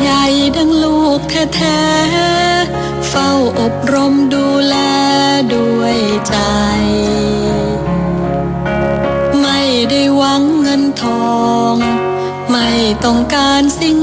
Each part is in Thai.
ใหญ่ดังลูกแท้ๆ เฝ้าอบรมดูแลด้วยใจ ไม่ได้หวังเงินทอง ไม่ต้องการสิ่ง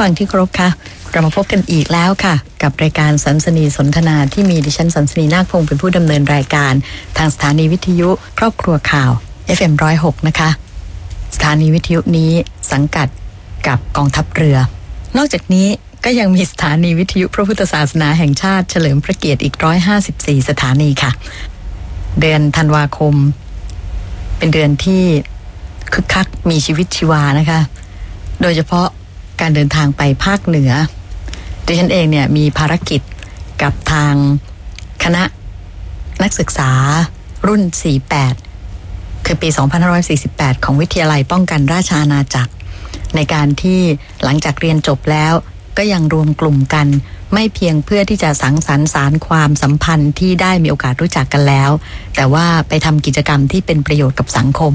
ฟังที่เคารพค่ะเรามาพบกันอีกแล้วค่ะ กับรายการสันสนีสนทนาที่มีดิฉันสันสนีนาคพงศ์เป็นผู้ดำเนินรายการ ทางสถานีวิทยุ ครอบครัวข่าว FM106 นะคะ สถานีวิทยุนี้สังกัดกับกองทัพเรือ นอกจากนี้ก็ยังมีสถานีวิทยุพระพุทธศาสนาแห่งชาติเฉลิมพระเกียรติอีก 154 สถานีค่ะ เดือนธันวาคม เป็นเดือนที่คึกคักมีชีวิตชีวานะคะ โดยเฉพาะ การเดินทางไปภาคเหนือดิฉันเองเนี่ยมีภารกิจกับทางคณะนักศึกษารุ่น 48 คือปี 2548 ของวิทยาลัยป้องกันราชอาณาจักร ในการที่หลังจากเรียนจบแล้ว ก็ยังรวมกลุ่มกัน ไม่เพียงเพื่อที่จะสังสรรค์สารความสัมพันธ์ที่ได้มีโอกาสรู้จักกันแล้ว แต่ว่าไปทำกิจกรรมที่เป็นประโยชน์กับสังคม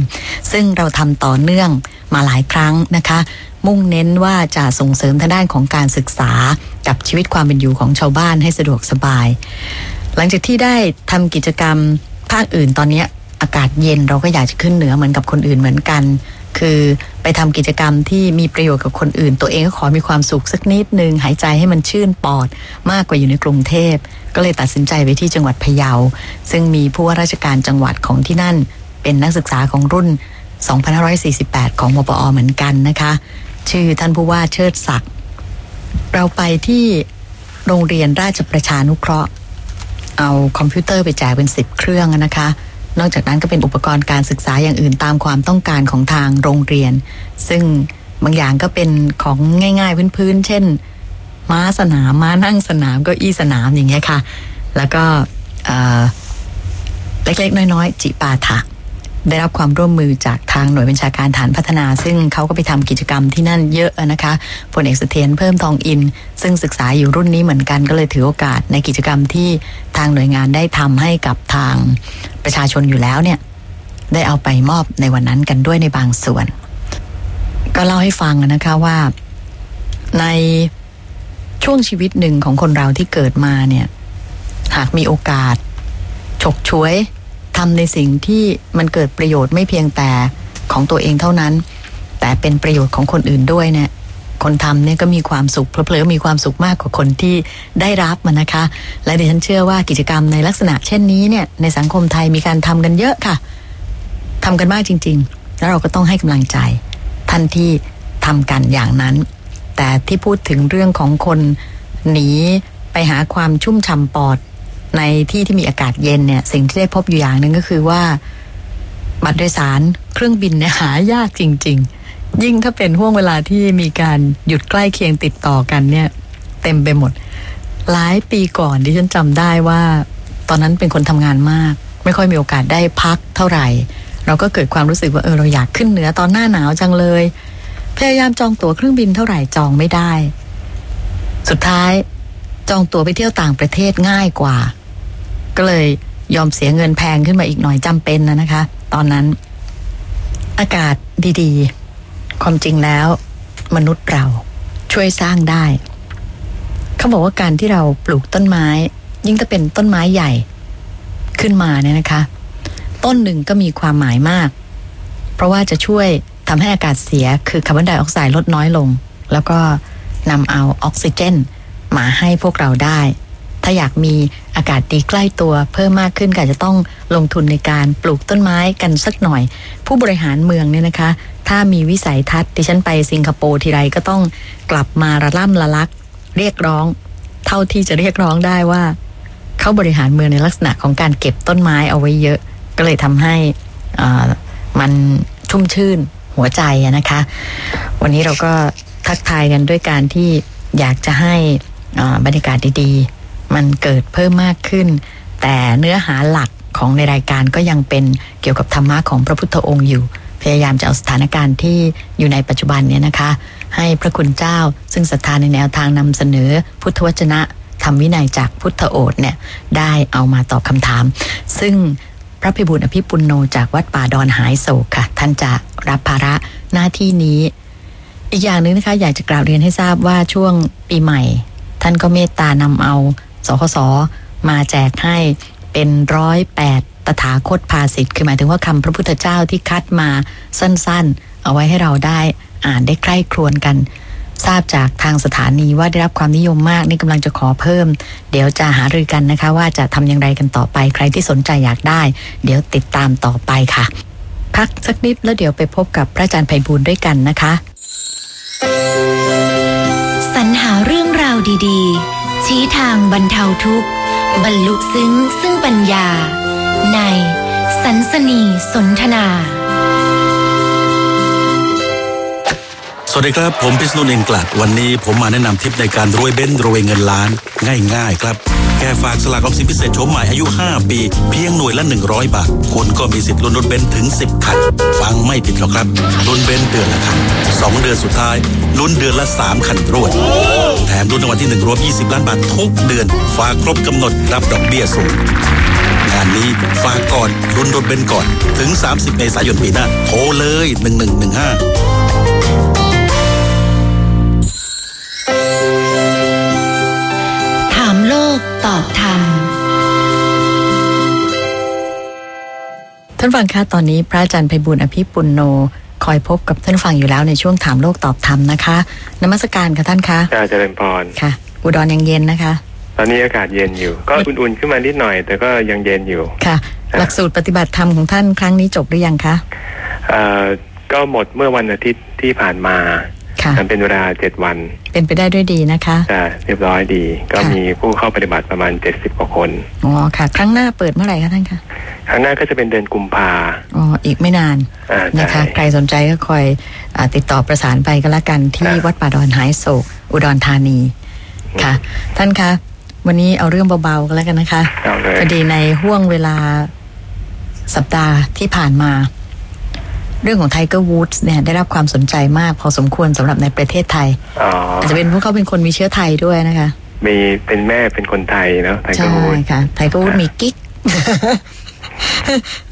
ซึ่งเราทำต่อเนื่องมาหลายครั้งนะคะ มุ่งเน้นว่าจะส่งเสริมทางด้านของการศึกษากับชีวิตความเป็นอยู่ของชาวบ้านให้สะดวกสบาย หลังจากที่ได้ทำกิจกรรมภาคอื่นตอนนี้อากาศเย็นเราก็อยากจะขึ้นเหนือเหมือนกับคนอื่นเหมือนกัน คือไปทำกิจกรรมที่มีประโยชน์กับคนอื่น ตัวเองก็ขอมีความสุขสักนิดนึงหายใจให้มันชื่นปอดมากกว่าอยู่ในกรุงเทพ ก็เลยตัดสินใจไปที่จังหวัดพะเยา ซึ่งมีผู้ว่าราชการจังหวัดของที่นั่น เป็นนักศึกษาของรุ่น 2548 ของมปอเหมือนกันนะคะ ชื่อท่านผู้ว่าเชิดศักดิ์เราไปที่โรงเรียนราชประชานุเคราะห์ เอาคอมพิวเตอร์ไปแจกเป็นสิบเครื่องนะคะ นอกจากนั้นก็เป็นอุปกรณ์การศึกษาอย่างอื่นตามความต้องการของทางโรงเรียน ซึ่งบางอย่างก็เป็นของง่าย ๆ พื้นๆเช่น ม้าสนามม้านั่งสนามก็อี้สนามอย่างเงี้ยค่ะ แล้วก็เอ่อเล็กๆ น้อยๆ จิปาถะ ได้รับความร่วมมือจากทางหน่วยบัญชาการฐานพัฒนา ซึ่งเขาก็ไปทำกิจกรรมที่นั่นเยอะนะคะพลเอกเสถียรเพิ่มทองอิน ซึ่งศึกษาอยู่รุ่นนี้เหมือนกันก็เลยถือโอกาสในกิจกรรมที่ทางหน่วยงานได้ทำให้กับทางประชาชนอยู่แล้วเนี่ยได้เอาไปมอบในวันนั้นกันด้วยในบางส่วน ก็เล่าให้ฟังนะคะว่าในช่วงชีวิตหนึ่งของคนเราที่เกิดมาเนี่ย หากมีโอกาส ฉกฉวย ทำในสิ่งที่มันเกิดประโยชน์ไม่เพียงแต่ของตัวเองเท่านั้น แต่เป็นประโยชน์ของคนอื่นด้วยเนี่ยคนทำเนี่ยก็มีความสุขเพลอๆมีความสุขมากกว่าคนที่ได้รับมันนะคะ และดิฉันเชื่อว่ากิจกรรมในลักษณะเช่นนี้เนี่ยในสังคมไทยมีการทำกันเยอะค่ะทำกันมากจริง ๆ แล้วเราก็ต้องให้กำลังใจท่านที่ทำกันอย่างนั้น แต่ที่พูดถึงเรื่องของคนหนีไปหาความชุ่มฉ่ำปอด ในที่ที่มีอากาศเย็นเนี่ย สิ่งที่ได้พบอยู่อย่างหนึ่งก็คือว่า บัตรโดยสารเครื่องบินเนี่ยหายากจริง ๆ ยิ่งถ้าเป็นห่วงเวลาที่มีการหยุดใกล้เคียงติดต่อกันเนี่ย เต็มไปหมด หลายปีก่อนที่ฉันจำได้ว่า ตอนนั้นเป็นคนทำงานมาก ไม่ค่อยมีโอกาสได้พักเท่าไหร่ เราก็เกิดความรู้สึกว่าเออเราอยากขึ้นเหนือตอนหน้าหนาวจังเลย พยายามจองตั๋วเครื่องบินเท่าไหร่จองไม่ได้ สุดท้ายจองตั๋วไปเที่ยวต่างประเทศง่ายกว่า ก็เลยยอมเสียเงินแพงขึ้นมาอีกหน่อยจำเป็นนะนะคะ ตอนนั้น อากาศดีๆ ความจริงแล้ว มนุษย์เราช่วยสร้างได้ เขาบอกว่าการที่เราปลูกต้นไม้ ยิ่งถ้าเป็นต้นไม้ใหญ่ขึ้นมาเนี่ยนะคะ ต้นหนึ่งก็มีความหมายมาก เพราะว่าจะช่วยทำให้อากาศเสียคือคาร์บอนไดออกไซด์ลดน้อยลง แล้วก็นำเอาออกซิเจน มาให้พวกเราได้ ถ้าอยากมีอากาศดีใกล้ตัวเพิ่มมากขึ้นก็จะต้องลงทุนในการปลูกต้นไม้กันสักหน่อย ผู้บริหารเมืองเนี่ยนะคะ ถ้ามีวิสัยทัศน์ดิฉันไปสิงคโปร์ทีไรก็ต้องกลับมาระล่ำละลัก เรียกร้อง เท่าที่จะเรียกร้องได้ว่า เขาบริหารเมืองในลักษณะของการเก็บต้นไม้เอาไว้เยอะ ก็เลยทำให้มันชุ่มชื่นหัวใจนะคะ วันนี้เราก็ทักทายกันด้วยการที่อยากจะให้บรรยากาศดีๆ มันเกิดเพิ่มมากขึ้น แต่เนื้อหาหลักของในรายการก็ยังเป็นเกี่ยวกับธรรมะของพระพุทธองค์อยู่ พยายามจะเอาสถานการณ์ที่อยู่ในปัจจุบันเนี่ยนะคะ ให้พระคุณเจ้าซึ่งศรัทธาในแนวทางนำเสนอพุทธวจนะธรรมวินัยจากพุทธโอษฐ์เนี่ยได้เอามาตอบคำถาม ซึ่งพระพิบูลอภิปุลโนจากวัดป่าดอนหายโศกค่ะ ท่านจะรับภาระหน้าที่นี้ อีกอย่างหนึ่งนะคะ อยากจะกล่าวเรียนให้ทราบว่าช่วงปีใหม่ ท่านก็เมตตานำเอา สคสมาแจกให้เป็นร้อยแปดตถาคตภาสิทธิ์คือหมายถึงว่าคำพระพุทธเจ้าที่คัดมาสั้นๆ เอาไว้ให้เราได้อ่านได้ใคร่ครวญกัน ทราบจากทางสถานีว่าได้รับความนิยมมาก นี่กำลังจะขอเพิ่ม เดี๋ยวจะหารือกันนะคะ ว่าจะทำอย่างไรกันต่อไปใครที่สนใจอยากได้ เดี๋ยวติดตามต่อไปค่ะ พักสักนิดแล้วเดี๋ยวไปพบกับพระอาจารย์ไพบูลย์ด้วยกันนะคะสรรหาเรื่องราวดี ๆ ชี้ทางบรรเทาทุกข์ บรรลุซึ้งซึ่งปัญญา ใน สันสนีสนทนา สวัสดีครับ ผมพิษณุเองกลัด วันนี้ผมมาแนะนำทิปในการรวยเบ้นรวยเงินล้าน ง่ายๆ ครับ แค่ฝากสลากออมสินพิเศษโฉมใหม่อายุ 5 ปี เพียงหน่วยละ 100 บาท คุณก็มีสิทธิ์ลุ้นรถเบนซ์ถึง 10 คัน ฟังไม่ผิดหรอกครับลุ้นเบนซ์เดือนละคัน2เดือนสุดท้ายลุ้นเดือนละ 3 คันรวด แถมลุ้นรางวัลที่1รวม 20 ล้านบาททุกเดือน ฝากครบกำหนดรับดอกเบี้ยสูงงานนี้ฝากก่อนลุ้นรถเบนซ์ก่อนถึง 30 เมษายนปีหน้าโทรเลย 1115 ตอบธรรม ท่านฟังคะตอนนี้พระอาจารย์ไพบุญอภิปุลโน คอยพบกับท่านฟังอยู่แล้วในช่วงถามโลกตอบธรรมนะคะนมัสการค่ะท่านคะจ้าเจริญพรค่ะ อุดรยังเย็นนะคะ ตอนนี้อากาศเย็นอยู่ ก็อุ่นๆขึ้นมานิดหน่อย แต่ก็ยังเย็นอยู่ค่ะครับหลักสูตรปฏิบัติธรรมของท่านครั้งนี้จบหรือยังคะเอ่อก็หมดเมื่อวันอาทิตย์ที่ผ่านมา ค่ะมันเป็นเวลาเจ็ดวัน เป็นไปได้ด้วยดีนะคะจะเรียบร้อยดี ก็ค่ะมีผู้เข้าปฏิบัติประมาณเจ็ดสิบกว่าคนอ๋อค่ะ ครั้งหน้าเปิดเมื่อไหร่คะท่านคะครั้งหน้าก็จะเป็นเดือนกุมภาอ๋ออีกไม่นานอ่านะคะใช่ใครสนใจก็คอยอาติดต่อประสานไปก็แล้วกันที่ครับวัดป่าดอนหายโศกอุดรธานีค่ะ ท่านคะวันนี้เอาเรื่องเบาๆกันแล้วกันนะคะเอาเลยพอดีในห่วงเวลาสัปดาห์ที่ผ่านมา เรื่องของไทเกอร์วูดส์เนี่ยได้รับความสนใจมากพอสมควรสำหรับในประเทศไทยอ๋ออาจจะเป็นเพราะเขาเป็นคนมีเชื้อไทยด้วยนะคะ มีเป็นแม่เป็นคนไทยเนาะไทยใช่ก็พูดค่ะไทเกอร์วูดครับมีกิ๊ก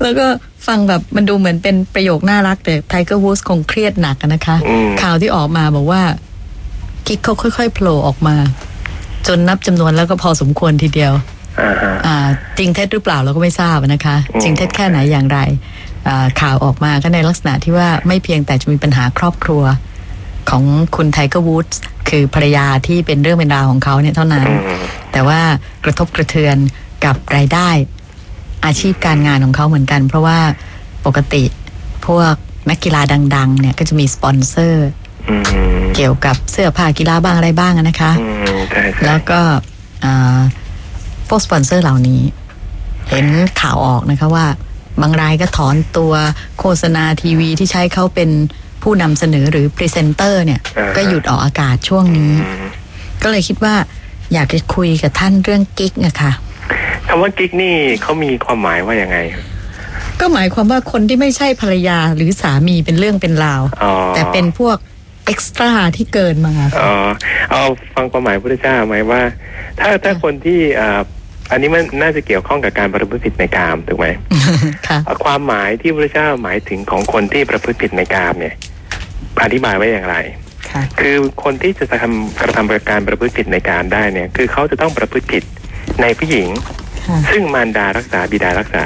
แล้วก็ฟังแบบมันดูเหมือนเป็นประโยคน่ารักแต่ไทเกอร์วูดคงเครียดหนักอะนะคะอืมข่าวที่ออกมาบอกว่ากิ๊กเขาค่อยๆโผล่ออกมา จนนับจำนวนแล้วก็พอสมควรทีเดียวอ่าฮะอ่าจริงเท็จหรือเปล่าเราก็ไม่ทราบนะคะอืมจริงเท็จแค่ไหนอย่างไรอ่า ข่าวออกมาก็ในลักษณะที่ว่าไม่เพียงแต่จะมีปัญหาครอบครัวของคุณไทเกอร์วูดส์คือภรรยาที่เป็นเรื่องเป็นราวของเขาเนี่ยเท่านั้นอืมแต่ว่ากระทบกระเทือนกับรายได้อาชีพการงานของเขาเหมือนกัน เพราะว่าปกติพวกนักกีฬาดัง ๆ เนี่ยก็จะมีสปอนเซอร์อืมเกี่ยวกับเสื้อผ้ากีฬาบ้างอะไรบ้างอะนะคะอืมใช่ใช่แล้วก็อ่าพวกสปอนเซอร์เหล่านี้ เห็นข่าวออกนะคะว่า บางรายก็ถอนตัวโฆษณาทีวีที่ใช้เขาเป็นผู้นำเสนอหรือพรีเซนเตอร์เนี่ย ก็หยุดออกอากาศช่วงนี้อืมก็เลยคิดว่าอยากจะคุยกับท่านเรื่องกิ๊กนะคะคำว่ากิ๊กนี่เขามีความหมายว่ายังไง ก็หมายความว่าคนที่ไม่ใช่ภรรยาหรือสามีเป็นเรื่องเป็นราวอ๋อแต่เป็นพวก extra ที่เกินมาอ๋อเอาฟังความหมายพระพุทธเจ้าไหมว่า ถ้าถ้าคนที่ อ่าอันนี้มันน่าจะเกี่ยวข้องกับการประพฤติผิดในกามถูกไหมค่ะเอาความหมายที่พระเจ้าหมายถึงของคนที่ประพฤติผิดในกามเนี่ยอธิบายไว้อย่างไรค่ะคือคนที่จะทำกระทำการประพฤติผิดในการได้เนี่ย คือเขาจะต้องประพฤติผิดในผู้หญิงค่ะซึ่งมารดารักษาบิดารักษา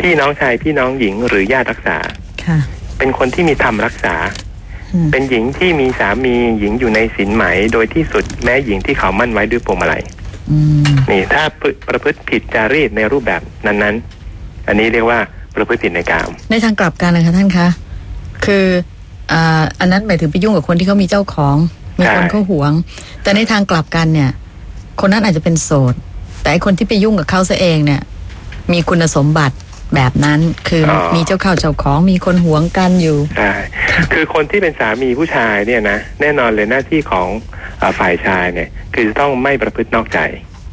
พี่น้องชายพี่น้องหญิงหรือญาติรักษาค่ะเป็นคนที่มีธรรมรักษาอืมเป็นหญิงที่มีสามีหญิงอยู่ในศีลไหม โดยที่สุดแม้หญิงที่เขามั่นไว้ด้วยพวงมาลัยอืม นี่ถ้าประพฤติผิดจารีตในรูปแบบนั้นๆ อันนี้เรียกว่าประพฤติผิดในกาม ในทางกลับกันนะคะท่านคะคืออ่าอันนั้นหมายถึงไปยุ่งกับคนที่เขามีเจ้าของมีคนเขาหวง แต่ในทางกลับกันเนี่ย คนนั้นอาจจะเป็นโสด แต่ไอ้คนที่ไปยุ่งกับเขาซะเองเนี่ย มีคุณสมบัติ แบบนั้นคือออมีเจ้าเข้าเจ้าของมีคนหวงกันอยู่ใช่คือคนที่เป็นสามีผู้ชายเนี่ยนะแน่นอนเลยหน้าที่ของเออฝ่ายชายเนี่ย คือจะต้องไม่ประพฤตินอกใจ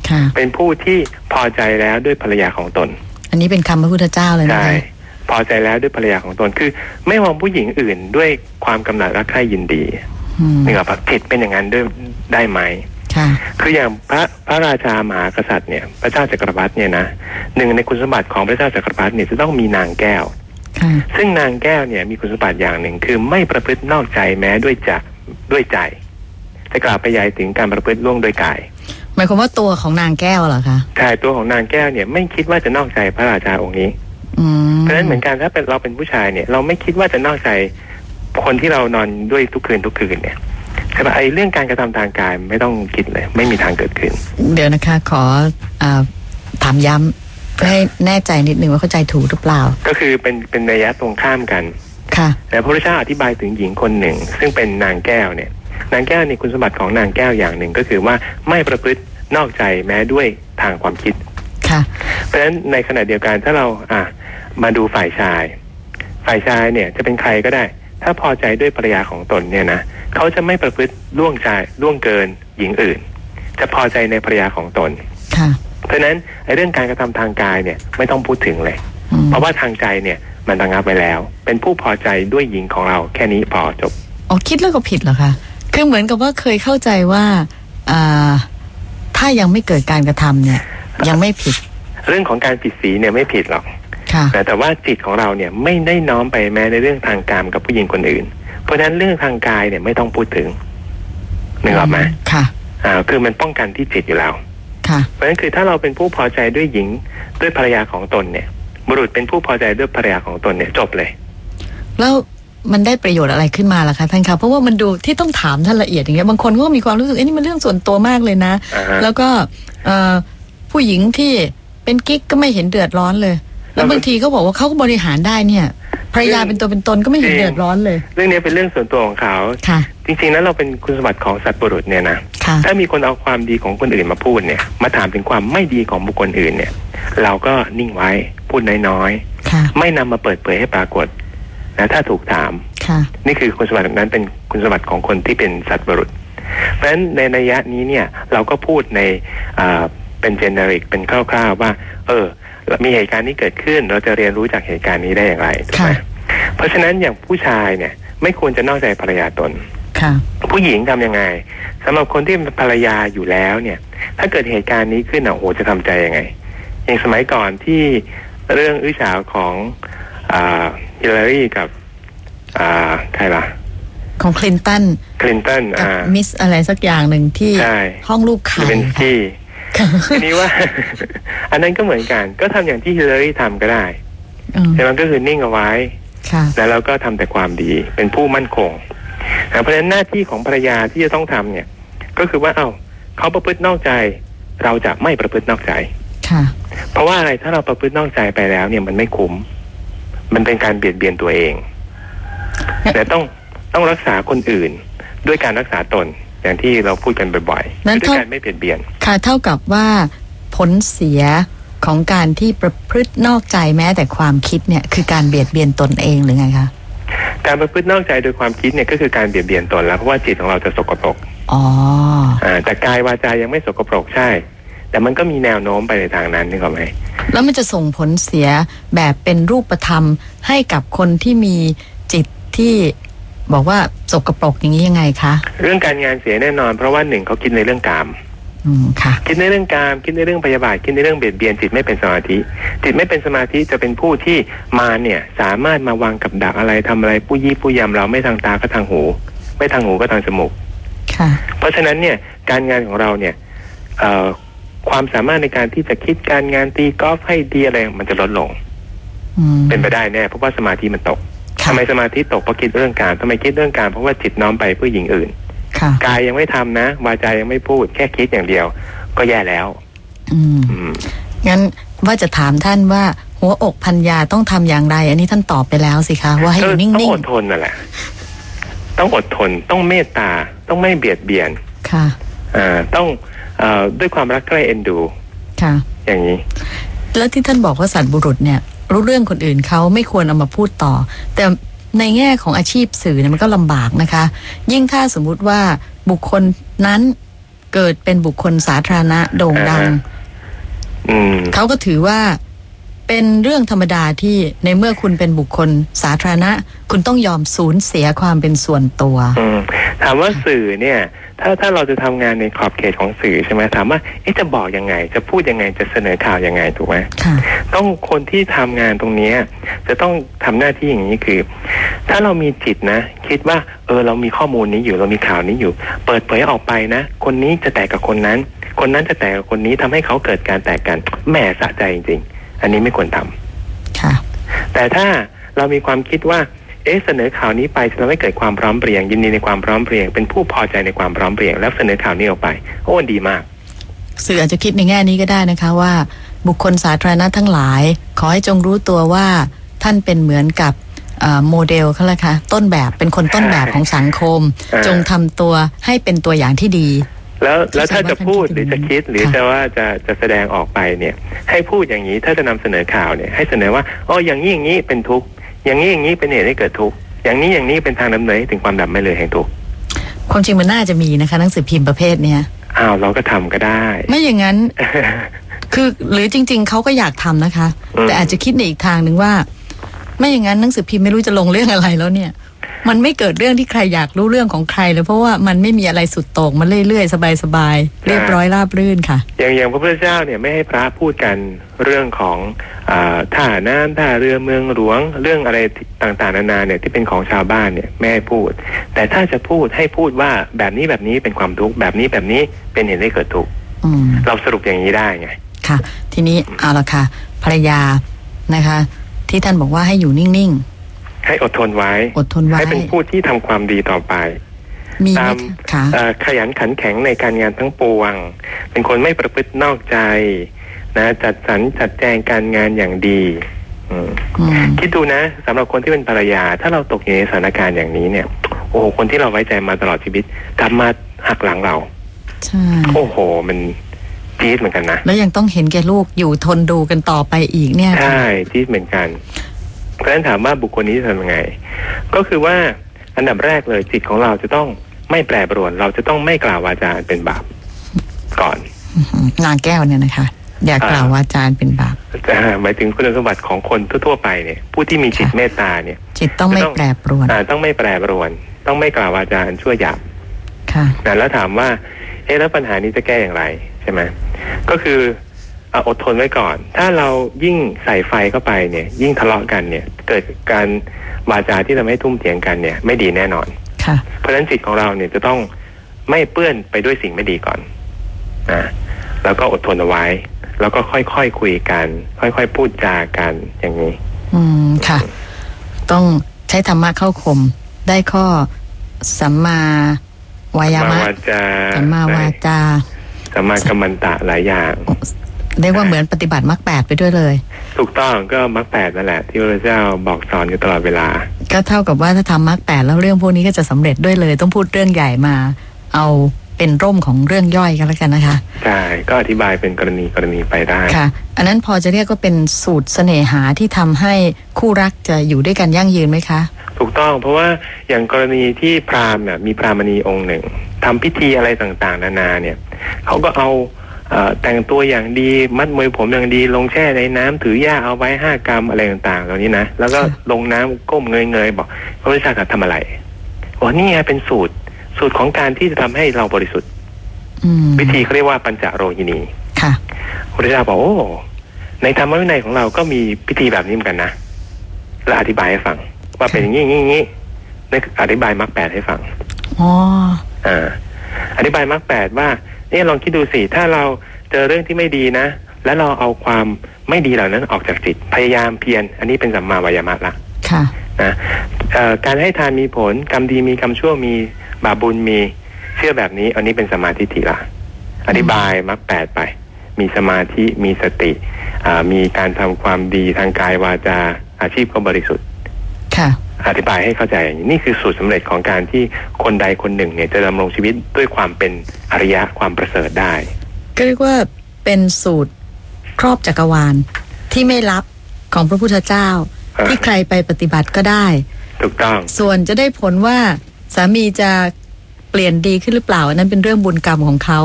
ค่ะเป็นผู้ที่พอใจแล้วด้วยภรรยาของตน อันนี้เป็นคำพระพุทธเจ้าเลยนะใช่คะพอใจแล้วด้วยภรรยาของตนคือ ไม่มองผู้หญิงอื่นด้วยความกำหนัดรักใคร่ยินดีอืมนึกออกปะผิดเป็นอย่างนั้นด้วยได้ไหม ค่ะคืออย่างพระพระราชามหากษัตริย์เนี่ยพระเจ้าจักรพรรดิเนี่ยนะหนึ่งในคุณสมบัติของพระเจ้าจักรพรรดิเนี่ยจะต้องมีนางแก้วค่ะซึ่งนางแก้วเนี่ยมีคุณสมบัติอย่างหนึ่งคือไม่ประพฤตินอกใจแม้ด้วยจะด้วยใจจะกล่าวไปยายถึงการประพฤติล่วงโดยกายหมายความว่าตัวของนางแก้วเหรอคะชายตัวของนางแก้วเนี่ยไม่คิดว่าจะนอกใจพระราชาองค์นี้อืมเพราะฉะนั้นเหมือนกันถ้าเป็นเราเป็นผู้ชายเนี่ย เราไม่คิดว่าจะนอกใจคนที่เรานอนด้วยทุกคืนทุกคืนเนี่ย ใช่ปะไอ้เรื่องการกระทำทางกายไม่ต้องคิดเลย ไม่มีทางเกิดขึ้น เดี๋ยวนะคะ ขออาถามย้ำเพื่อให้แน่ใจนิดนึงว่าเข้าใจถูกหรือเปล่า ก็คือเป็นเป็นนัยยะตรงข้ามกัน ค่ะแต่พระพุทธเจ้าอธิบายถึงหญิงคนหนึ่ง ซึ่งเป็นนางแก้วเนี่ย นางแก้วนี่คุณสมบัติของนางแก้วอย่างหนึ่งก็คือว่าไม่ประพฤตินอกใจแม้ด้วยทางความคิด ค่ะ เพราะฉะนั้นในขณะเดียวกันถ้าเราอะมาดูฝ่ายชาย ฝ่ายชายเนี่ยจะเป็นใครก็ได้ ถ้าพอใจด้วยภรรยาของตนเนี่ยนะ เขาจะไม่ประพฤติล่วงชายล่วงเกินหญิงอื่น จะพอใจในภรรยาของตนค่ะเพราะฉะนั้นไอ้เรื่องการกระทำทางกายเนี่ยไม่ต้องพูดถึงเลยอืมเพราะว่าทางใจเนี่ยมันระงับไปแล้ว เป็นผู้พอใจด้วยหญิงของเราแค่นี้พอจบอ๋อคิดแล้วก็ผิดเหรอคะคือเหมือนกับว่าเคยเข้าใจว่าอ่าถ้ายังไม่เกิดการกระทำเนี่ย ยังไม่ผิด เรื่องของการผิดสีเนี่ยไม่ผิดหรอกค่ะแต่แต่ว่าจิตของเราเนี่ยไม่ได้น้อมไปแม้ในเรื่องทางการกับผู้หญิงคนอื่น เพราะฉะนั้นเรื่องทางกายเนี่ยไม่ต้องพูดถึงนึกออกไหมค่ะอ่าคือมันป้องกันที่จิตอยู่แล้วค่ะเพราะฉะนั้นคือถ้าเราเป็นผู้พอใจด้วยหญิงด้วยภรรยาของตนเนี่ย บุรุษเป็นผู้พอใจด้วยภรรยาของตนเนี่ยจบเลย แล้วมันได้ประโยชน์อะไรขึ้นมาล่ะคะท่านคะเพราะว่ามันดูที่ต้องถามท่านละเอียดอย่างเงี้ยบางคนก็มีความรู้สึกเอ้นี่มันเรื่องส่วนตัวมากเลยนะอ่าฮะแล้วก็เอ่อผู้หญิงที่เป็นกิ๊กก็ไม่เห็นเดือดร้อนเลย แล้วบางทีเขาบอกว่าเขาก็บริหารได้เนี่ย ภรรยาเป็นตัวเป็นตนก็ไม่เห็นเดือดร้อนเลย เรื่องนี้เป็นเรื่องส่วนตัวของเขา ค่ะ จริงๆแล้วเราเป็นคุณสมบัติของสัตว์บุรุษเนี่ยนะ ค่ะ ถ้ามีคนเอาความดีของคนอื่นมาพูดเนี่ย มาถามถึงความไม่ดีของบุคคลอื่นเนี่ย เราก็นิ่งไว้พูดน้อยค่ะ ๆ ไม่นำมาเปิดเผยให้ปรากฏนะถ้าถูกถาม ค่ะ นี่คือคุณสมบัตินั้นเป็นคุณสมบัติของคนที่เป็นสัตว์บุรุษ เพราะฉะนั้นในนัยยะนี้เนี่ยเราก็พูดในอ่าเป็นเจเนริกเป็นคร่าวๆว่า เออ มีเหตุการณ์นี้เกิดขึ้น เราจะเรียนรู้จากเหตุการณ์นี้ได้อย่างไรถูกไหมค่ะเพราะฉะนั้นอย่างผู้ชายเนี่ย ไม่ควรจะนอกใจภรรยาตนค่ะผู้หญิงทำยังไงสำหรับคนที่เป็นภรรยาอยู่แล้วเนี่ย ถ้าเกิดเหตุการณ์นี้ขึ้นอะโอ้โหจะทำใจยังไง อย่างสมัยก่อนที่เรื่องอื้อฉาวของอ่าฮิลลารีกับอ่าใครล่ะของคลินตันคลินตันกับอ่ามิสอะไรสักอย่างหนึ่งที่ใช่ห้องรูปเลไข่เวนสค่ะกี้ค่ะ ทีนี้ว่า อันนั้นก็เหมือนกัน ก็ทำอย่างที่ฮิลลารีทำก็ได้อืมแต่มันก็คือนิ่งเอาไว้ค่ะแล้วเราก็ทำแต่ความดีเป็นผู้มั่นคงนะเพราะฉะนั้นหน้าที่ของภรรยาที่จะต้องทำเนี่ย ก็คือว่า เอ้าเขาประพฤตินอกใจ เราจะไม่ประพฤตินอกใจค่ะ เพราะว่าอะไรถ้าเราประพฤตินอกใจไปแล้ว เนี่ยมันไม่คุ้ม มันเป็นการเบียดเบียนตัวเอง แต่ต้องต้องรักษาคนอื่นด้วยการรักษาตน อย่างที่เราพูดกันบ่อยๆนั้นคือด้วยเท่าการไม่เบียดเบียนค่ะเท่ากับว่าผลเสียของการที่ประพฤตินอกใจแม้แต่ความคิดเนี่ยคือการเบียดเบียนตนเองหรือไงคะการประพฤตินอกใจโดยความคิดเนี่ยก็คือการเบียดเบียนตนแล้วเพราะว่าจิตของเราจะสกปรกอ๋ออ่าแต่กายวาจายังไม่สกปรกใช่ แต่มันก็มีแนวโน้มไปในทางนั้นนึกออกไหมแล้วมันจะส่งผลเสียแบบเป็นรูปธรรมให้กับคนที่มีจิตที่ บอกว่าสกปรกอย่างนี้ยังไงคะ เรื่องการงานเสียแน่นอน เพราะว่าหนึ่งเขาคิดในเรื่องกามอืมค่ะคิดในเรื่องกามคิดในเรื่องพยาบาทคิดในเรื่องเบียดเบียนจิตไม่เป็นสมาธิ จิตไม่เป็นสมาธิจะเป็นผู้ที่มาเนี่ย สามารถมาวางกับดักอะไรทำอะไรผู้ยี่ผู้ยำเราไม่ทางตาก็ทางหู ไม่ทางหูก็ทางจมูกค่ะเพราะฉะนั้นเนี่ยการงานของเราเนี่ยเอ่อความสามารถในการที่จะคิดการงานตีกอล์ฟให้ดีอะไรมันจะลดลงอืมเป็นไปได้แน่เพราะว่าสมาธิมันตกค่ะ ทำไมสมาธิตกเพราะคิดเรื่องการทำไมคิดเรื่องการเพราะว่าจิตน้อมไปเพื่อหญิงอื่นค่ะกายยังไม่ทำนะวาจายังไม่พูด แค่คิดอย่างเดียว ก็แย่แล้ว อืมอืมงั้นว่าจะถามท่านว่า หัวอกพันยาต้องทำอย่างไร อันนี้ท่านตอบไปแล้วสิคะว่าให้อยู่นิ่ต้องงอดทนนั่นแหละ ต้องอดทนต้องเมตตาต้องไม่เบียดเบียนๆค่ะอ่าต้องเอ่อด้วยความรักใกล้เอ็นดู ค่ะ อย่างนี้ แล้วที่ท่านบอกว่าสัตว์บุรุษเนี่ย รู้เรื่องคนอื่นเขาไม่ควรเอามาพูดต่อ แต่ในแง่ของอาชีพสื่อเนี่ยมันก็ลำบากนะคะ ยิ่งถ้าสมมุติว่าบุคคลนั้นเกิดเป็นบุคคลสาธารณะโด่งดังอ่าอืมเขาก็ถือว่า เป็นเรื่องธรรมดาที่ในเมื่อคุณเป็นบุคคลสาธารณะ คุณต้องยอมสูญเสียความเป็นส่วนตัวอืมถามว่าสื่อเนี่ยถ้าถ้าเราจะทำงานในขอบเขตของสื่อใช่ไหมถามว่าเอ๊ะจะบอกยังไง จะพูดยังไงจะเสนอข่าวยังไงถูกไหมค่ะต้องคนที่ทำงานตรงเนี้ยจะต้องทำหน้าที่อย่างนี้คือ ถ้าเรามีจิตนะ คิดว่า เออเรามีข้อมูลนี้อยู่เรามีข่าวนี้อยู่ เปิดเผยออกไปนะ คนนี้จะแตกกับคนนั้น คนนั้นจะแตกกับคนนี้ทำให้เขาเกิดการแตกกันแหม่สะใจจริงๆ อันนี้ไม่ควรทำค่ะ แต่ถ้าเรามีความคิดว่า เอ๊ะเสนอข่าวนี้ไปจะทำให้เกิดความพร้อมเพรียง ยินดีในความพร้อมเพรียง เป็นผู้พอใจในความพร้อมเพรียง แล้วเสนอข่าวนี้ออกไป โอ้ดีมาก สื่ออาจจะคิดในแง่นี้ก็ได้นะคะว่า บุคคลสาธารณะทั้งหลาย ขอให้จงรู้ตัวว่าท่านเป็นเหมือนกับเอ่อโมเดลเขาละคะต้นแบบเป็นคนต้นแบบของสังคมเออจงทำตัวให้เป็นตัวอย่างที่ดี แล้วแล้วถ้าจะพูดหที่รือสามารถจะคิดหรือค่ะจะว่าจะจะแสดงออกไปเนี่ย ให้พูดอย่างนี้ถ้าจะนำเสนอข่าวเนี่ยให้เสนอว่าอ๋ออย่างนี้อย่างนี้เป็นทุกข์อย่างนี้อย่างนี้เป็นเหตุให้เกิดทุกข์อย่างนี้อย่างนี้เป็นทางดำเนินให้ถึงความดับไม่เลยแห่งทุกข์ความจริงมันน่าจะมีนะคะหนังสือพิมพ์ประเภทเนี้ยอ้าวเราก็ทำก็ได้ ไม่อย่างนั้น คือหรือจริง ๆเขาก็อยากทำนะคะอืมแต่อาจจะคิดในอีกทางหนึ่งว่า ไม่อย่างนั้นหนังสือพิมพ์ไม่รู้จะลงเรื่องอะไรแล้วเนี่ย มันไม่เกิดเรื่องที่ใครอยากรู้เรื่องของใครเลยเพราะว่ามันไม่มีอะไรสุดโต่งมันเรื่อยๆ สบายๆ เรียบร้อยราบรื่นค่ะ อย่างอย่างพระพุทธเจ้าเนี่ยไม่ให้พระพูดกันเรื่องของอาท่าน้ำท่าเรือเมืองหลวงเรื่องอะไรต่างๆนานาเนี่ยที่เป็นของชาวบ้านเนี่ยไม่ให้พูด แต่ถ้าจะพูดให้พูดว่าแบบนี้แบบนี้เป็นความทุกข์แบบนี้แบบนี้เป็นเหตุให้เกิดทุกข์อืมเราสรุปอย่างนี้ได้ไงค่ะ ทีนี้เอาละค่ะภรรยานะคะ ที่ท่านบอกว่าให้อยู่นิ่ง ให้อดทนไว้ๆอดทนไว้ ให้เป็นผู้ที่ทำความดีต่อไปมีไหมตามคะเอ่อขยันขันแข็งในการงานทั้งปวง เป็นคนไม่ประพฤตินอกใจ นะ จัดสรรจัดแจงการงานอย่างดีอืมอืมคิดดูนะสำหรับคนที่เป็นภรรยา ถ้าเราตกอยู่ในสถานการณ์อย่างนี้เนี่ย โอ้โหคนที่เราไว้ใจมาตลอดชีวิตกลับมาหักหลังเราใช่โอ้โห มันจี๊ดเหมือนกันนะ แล้วยังต้องเห็นแก่ลูกอยู่ทนดูกันต่อไปอีกเนี่ย ใช่ จี๊ดเหมือนกัน เพราะฉะนั้นถามว่าบุคคลนี้จะทำยังไง ก็คือว่าอันดับแรกเลยจิตของเราจะต้องไม่แปรปรวน เราจะต้องไม่กล่าววาจาอันเป็นบาปก่อนอื้อหือนางแก้วเนี่ยนะคะ อย่ากล่าววาจาเป็นบาปแต่หมายถึงคุณสมบัติของคนทั่วๆไปเนี่ย ผู้ที่มีจิตค่ะเมตตาเนี่ย จิตต้องไม่จะต้องแปรปรวนอ่าต้องไม่แปรปรวน ต้องไม่กล่าววาจาอันชั่วหยาบค่ะนะแล้วถามว่าเอ๊ะแล้วปัญหานี้จะแก้อย่างไรใช่ไหมก็คือ เอาอดทนไว้ก่อน ถ้าเรายิ่งใส่ไฟเข้าไปเนี่ย ยิ่งทะเลาะกันเนี่ย เกิดการวาจาที่ทำให้ทุ่มเถียงกันเนี่ย ไม่ดีแน่นอนค่ะเพราะฉะนั้นจิตของเราเนี่ยจะต้องไม่เปื้อนไปด้วยสิ่งไม่ดีก่อนนะแล้วก็อดทนเอาไว้ แล้วก็ค่อยๆคคุยกัน ค่อยๆพูดจากันอย่างนี้ อืมค่ะ ต้องใช้ธรรมะเข้าข่มได้ข้อสัมมาวายามะวาจาสัมมาวาจาสัมมากัมมันตะหลายอย่าง เรียกว่าเหมือนปฏิบัติมรรคแปดไปด้วยเลย ถูกต้องก็มรรคแปดนั่นแหละ ที่พระเจ้าบอกสอนอยู่ตลอดเวลา ก็เท่ากับว่าถ้าทำมรรคแปดแล้วเรื่องพวกนี้ก็จะสำเร็จด้วยเลย ต้องพูดเรื่องใหญ่มา เอาเป็นร่มของเรื่องย่อยกันแล้วกันนะคะ ใช่ ก็อธิบายเป็นกรณีกรณีไปได้ค่ะ อันนั้นพอจะเรียกว่าเป็นสูตรเสน่หาที่ทำให้คู่รักจะอยู่ด้วยกันยั่งยืนไหมคะ ถูกต้องเพราะว่าอย่างกรณีที่พราหมณ์เนี่ยมีพรามณีองค์หนึ่งทำพิธีอะไรต่างๆ นานาเนี่ยเขาก็เอาเอ่อ แต่งตัวอย่างดีมัดมวยผมอย่างดี ลงแช่ในน้ำถือหญ้าเอาไว้ห้ากรัมอะไรต่างๆ เหล่านี้นะแล้วก็ค่ะลงน้ำก้มเงยๆบอกพระพุทธเจ้าทำอะไรบอกนี่ไงเป็นสูตร สูตรของการที่จะทำให้เราบริสุทธิ์อืมวิธีเขาเรียกว่าปัญจโรหินีค่ะพระพุทธเจ้าบอกโอ้ในธรรมวินัยของเราก็มีพิธีแบบนี้เหมือนกันนะแล้วอธิบายให้ฟัง ว่าเป็นอย่างนี้อย่างนี้อย่างนี้นั่นคืออธิบายมรรคแปดให้ฟังอ๋ออ่าอธิบายมรรคแปดว่า เนี่ยลองคิดดูสิถ้าเราเจอเรื่องที่ไม่ดีนะ แล้วเราเอาความไม่ดีเหล่านั้นออกจากจิตพยายามเพียรอันนี้เป็นสัมมาวายามะละค่ะนะเอ่อการให้ทานมีผลกรรมดีมีกรรมชั่วมีบาปบุญมีเชื่อแบบนี้ อันนี้เป็นสมาธิฐิละอธิบายมรรคแปดไป มีสมาธิมีสติอ่ามีการทำความดีทางกายวาจาอาชีพก็บริสุทธิ์ค่ะ อธิบายให้เข้าใจอย่างนี้นี่คือสูตรสำเร็จของการที่คนใดคนหนึ่งเนี่ยจะดำรงชีวิตด้วยความเป็นอริยะความประเสริฐได้ ก็เรียกว่าเป็นสูตรครอบจักรวาลที่ไม่รับของพระพุทธเจ้าอ่าที่ใครไปปฏิบัติก็ได้ ถูกต้อง ส่วนจะได้ผลว่าสามีจะเปลี่ยนดีขึ้นหรือเปล่าอันนั้นเป็นเรื่องบุญกรรมของเขา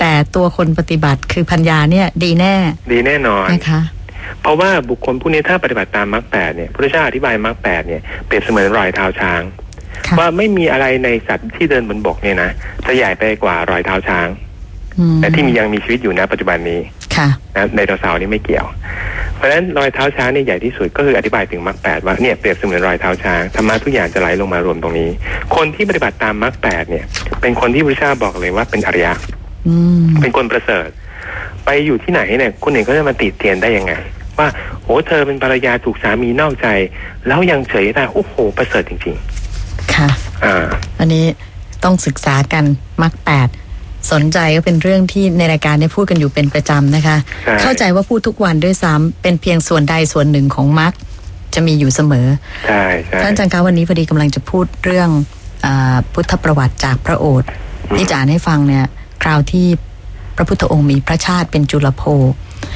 แต่ตัวคนปฏิบัติคือพัญญาเนี่ย ดีแน่ ดีแน่นอนนะคะ เพราะว่าบุคคลผู้นี้ถ้าปฏิบัติตามมรรคแปดเนี่ยพระเจ้าอธิบายมรรคแปดเนี่ยเปรียบเสมือนรอยเท้าช้างค่ะว่าไม่มีอะไรในสัตว์ที่เดินบนบกเนี่ยนะจะใหญ่ไปกว่ารอยเท้าช้างอืมแต่ที่มียังมีชีวิตอยู่ณปัจจุบันนี้ค่ะนะไดโนเสาร์นี่ไม่เกี่ยว เพราะฉะนั้นรอยเท้าช้างเนี่ยใหญ่ที่สุดก็คืออธิบายถึงมรรคแปดว่าเนี่ยเปรียบเสมือนรอยเท้าช้างธรรมะทุกอย่างจะไหลลงมารวมตรงนี้ คนที่ปฏิบัติตามมรรคแปดเนี่ย เป็นคนที่พระเจ้าบอกเลยว่าเป็นอริยะอืมเป็นคนประเสริฐ ไปอยู่ที่ไหนเนี่ยคนอื่นเขาจะมาติเตียนได้ยังไง ว่าโอ้เธอเป็นภรรยาถูกสามีนอกใจ แล้วยังเฉยได้โอ้โหประเสริฐจริงค่ะๆอ่าอันนี้ต้องศึกษากันมรรคแปดสนใจก็เป็นเรื่องที่ในรายการได้พูดกันอยู่เป็นประจำนะคะใช่เข้าใจว่าพูดทุกวันด้วยซ้ำเป็นเพียงส่วนใดส่วนหนึ่งของมรรคจะมีอยู่เสมอใช่ใช่ท่านอาจารย์คะวันนี้พอดีกำลังจะพูดเรื่องอาพุทธประวัติจากพระโอษฐ์ที่จะอ่านให้ฟังเนี่ยคราวที่ พระพุทธองค์มีพระชาติเป็นจุลโภ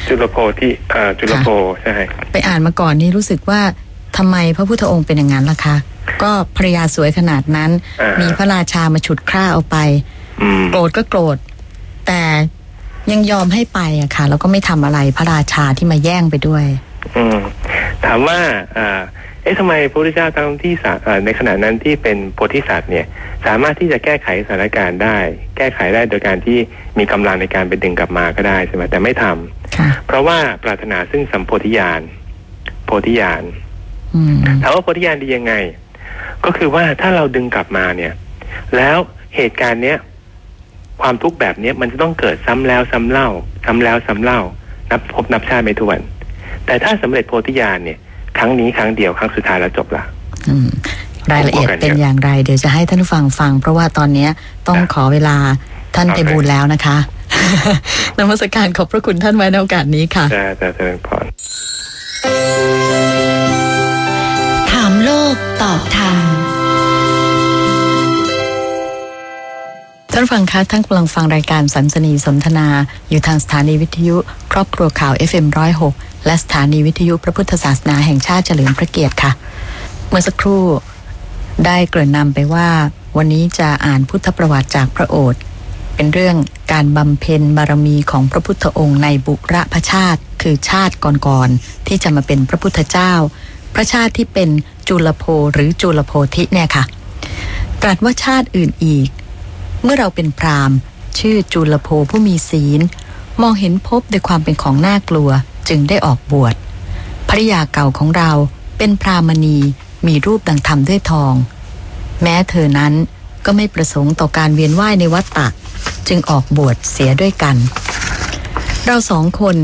จุลโภที่เอ่อจุลโภใช่ไปอ่านมาก่อนนี่รู้สึกว่าทำไมพระพุทธองค์เป็นอย่างนั้นล่ะคะก็ภรรยาสวยขนาดนั้น มีพระราชามาฉุดคร่าเอาไปอืมโกรธก็โกรธ แต่ยังยอมให้ไปอะค่ะ แล้วก็ไม่ทำอะไรพระราชาที่มาแย่งไปด้วย อืมถามว่าอ่าเอ๊ะทำไมพระพุทธเจ้าทั้งที่สาอ่าในขณะนั้นที่เป็นโพธิสัตว์เนี่ยสามารถที่จะแก้ไขสถานการณ์ได้ แก้ไขได้โดยการที่มีกำลังในการไปดึงกลับมาก็ได้ใช่ไหมแต่ไม่ทำค่ะเพราะว่าปรารถนาซึ่งสัมโพธิญาณโพธิญาณอืมถามว่าโพธิญาณดียังไง ก็คือว่าถ้าเราดึงกลับมาเนี่ย แล้วเหตุการณ์เนี้ยความทุกข์แบบเนี้ยมันจะต้องเกิดซ้ำแล้วซ้ำเล่า ซ้ำแล้วซ้ำเล่า นับพบนับชาติไม่ถ้วน แต่ถ้าสำเร็จโพธิญาณเนี่ย ครั้งนี้ครั้งเดียวครั้งสุดท้ายแล้วจบละอืมรายละเอียดพบกันเป็นเยอะอย่างไร เดี๋ยวจะให้ท่านผู้ฟังฟัง เพราะว่าตอนเนี้ยต้องครับขอเวลาท่านครับไพบูลย์แล้วนะคะนมัสการขอบพระคุณท่านไว้ในโอกาสนี้ค่ะจะจะเจริญพรถามโลกตอบธรรมท่านผู้ฟังคะท่านกำลังฟังรายการสันสนีสนทนา อยู่ทางสถานีวิทยุ ครอบครัวข่าว FM106 และสถานีวิทยุพระพุทธศาสนาแห่งชาติเฉลิมพระเกียรติค่ะ เมื่อสักครู่ได้เกริ่นนำไปว่า วันนี้จะอ่านพุทธประวัติจากพระโอษฐ์เป็นเรื่องการบำเพ็ญบารมีของพระพุทธองค์ในบุระพชาติ คือชาติก่อนๆที่จะมาเป็นพระพุทธเจ้า พระชาติที่เป็นจุลโภหรือจุลโพธิเนี่ยค่ะ ตรัสว่าชาติอื่นอีก เมื่อเราเป็นพราหมณ์ ชื่อจุลโภผู้มีศีล มองเห็นพบด้วยความเป็นของน่ากลัว จึงได้ออกบวชภริยาเก่าของเราเป็นพรามณีมีรูปดังธรรมด้วยทอง แม้เธอนั้นก็ไม่ประสงค์ต่อการเวียนว่ายในวัฏฏะจึงออกบวชเสียด้วยกัน เราสองคน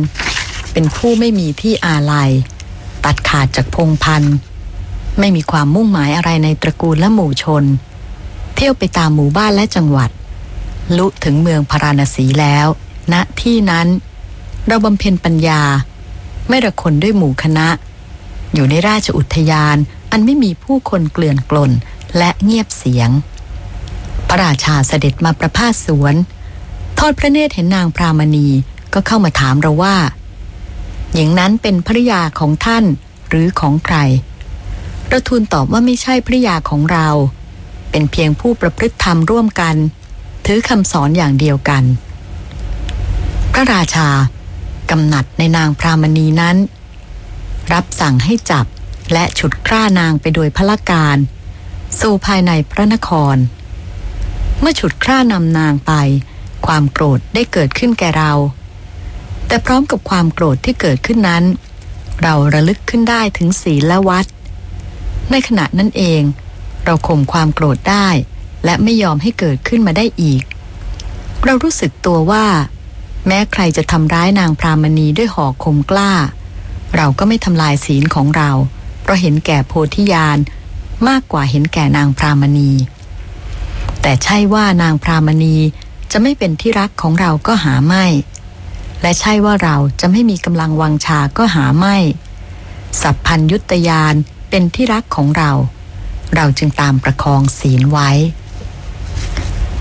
เป็นผู้ไม่มีที่อาลัย ตัดขาดจากพงพันธ์ไม่มีความมุ่งหมายอะไรในตระกูลและหมู่ชน เที่ยวไปตามหมู่บ้านและจังหวัด ลุถึงเมืองพาราณสีแล้วณที่นั้น เราบำเพ็ญปัญญา ไม่ระคนด้วยหมู่คณะ อยู่ในราชอุทยานอันไม่มีผู้คนเกลื่อนกลนและเงียบเสียง พระราชาเสด็จมาประพาสสวน ทอดพระเนตรเห็นนางพรามณีก็เข้ามาถามเราว่า หญิงนั้นเป็นภริยาของท่านหรือของใครเราทูลตอบว่าไม่ใช่ภริยาของเรา เป็นเพียงผู้ประพฤติธรรมร่วมกัน ถือคำสอนอย่างเดียวกัน พระราชา กำหนัดในนางพรามณีนั้น รับสั่งให้จับและฉุดคร่านางไปโดยพละการ สู่ภายในพระนคร เมื่อฉุดคร่านำนางไป ความโกรธได้เกิดขึ้นแก่เรา แต่พร้อมกับความโกรธที่เกิดขึ้นนั้น เราระลึกขึ้นได้ถึงศีลและวัด ในขณะนั้นเอง เราข่มความโกรธได้ และไม่ยอมให้เกิดขึ้นมาได้อีก เรารู้สึกตัวว่า แม้ใครจะทำร้ายนางพรามณีด้วยหอกคมกล้า เราก็ไม่ทำลายศีลของเรา เพราะเห็นแก่โพธิญาณมากกว่าเห็นแก่นางพรามณี แต่ใช่ว่านางพรามณีจะไม่เป็นที่รักของเราก็หาไม่ และใช่ว่าเราจะไม่มีกำลังวังชาก็หาไม่ สัพพัญยุตยานเป็นที่รักของเรา เราจึงตามประคองศีลไว้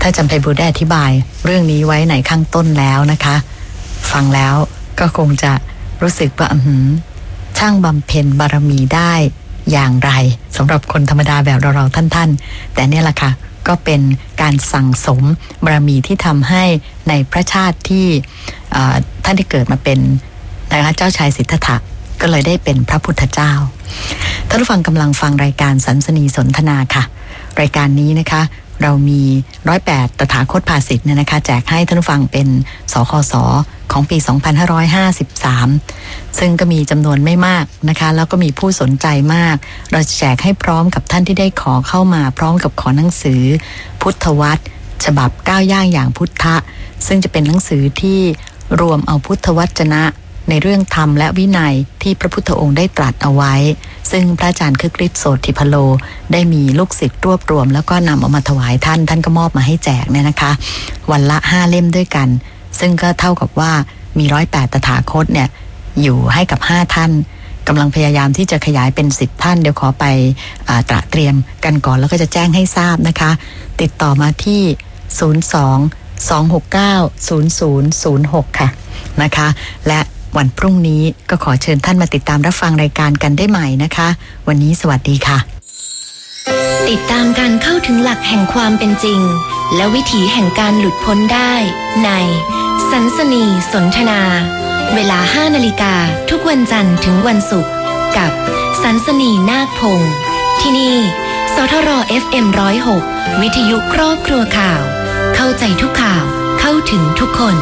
ถ้าจำไพบูได้อธิบาย เรื่องนี้ไว้ในข้างต้นแล้วนะคะ ฟังแล้วก็คงจะรู้สึกว่าอือหือช่างบำเพ็ญบารมีได้อย่างไรสำหรับคนธรรมดาแบบเราๆท่านๆ แต่เนี่ยแหละค่ะ ก็เป็นการสั่งสมบารมีที่ทำให้ในพระชาติที่ท่านที่เกิดมาเป็นนะคะเจ้าชายสิทธัตถะก็เลยได้เป็นพระพุทธเจ้าท่านผู้ฟังกำลังฟังรายการสันสนีสนทนาค่ะ รายการนี้นะคะ เรามีร้อยแปดตถาคตภาสิทธิ์เนี่ยนะคะ แจกให้ท่านผู้ฟังเป็นสคสของปี 2553 ซึ่งก็มีจำนวนไม่มากนะคะ แล้วก็มีผู้สนใจมาก เราจะแจกให้พร้อมกับท่านที่ได้ขอเข้ามาพร้อมกับขอหนังสือ พุทธวัตรฉบับก้าวย่างอย่างพุทธะ ซึ่งจะเป็นหนังสือที่รวมเอาพุทธวจนะ ในเรื่องธรรมและวินัยที่พระพุทธองค์ได้ตรัสเอาไว้ ซึ่งพระอาจารย์คึกฤทธิ์โสติพโล ได้มีลูกศิษย์รวบรวม แล้วก็นำเอามาถวายท่าน ท่านก็มอบมาให้แจกเนี่ยนะคะ วันละห้าเล่มด้วยกัน ซึ่งก็เท่ากับว่ามีร้อยแปดตถาคตเนี่ยอยู่ให้กับห้าท่านกำลังพยายามที่จะขยายเป็นสิบท่านเดี๋ยวขอไปอตระเตรียมกันก่อนแล้วก็จะแจ้งให้ทราบนะคะ ติดต่อมาที่ 02 269 0006 ค่ะนะคะ และ วันพรุ่งนี้ก็ขอเชิญท่านมาติดตามรับฟังรายการกันได้ใหม่นะคะ วันนี้สวัสดีค่ะ ติดตามการเข้าถึงหลักแห่งความเป็นจริง และวิถีแห่งการหลุดพ้นได้ ใน สันสนีสนทนา เวลา 5นาฬิกาทุกวันจันทร์ถึงวันศุกร์กับสันสนีนาคพงศ์ที่นี่สทร FM 106 วิทยุครอบครัวข่าว เข้าใจทุกข่าว เข้าถึงทุกคน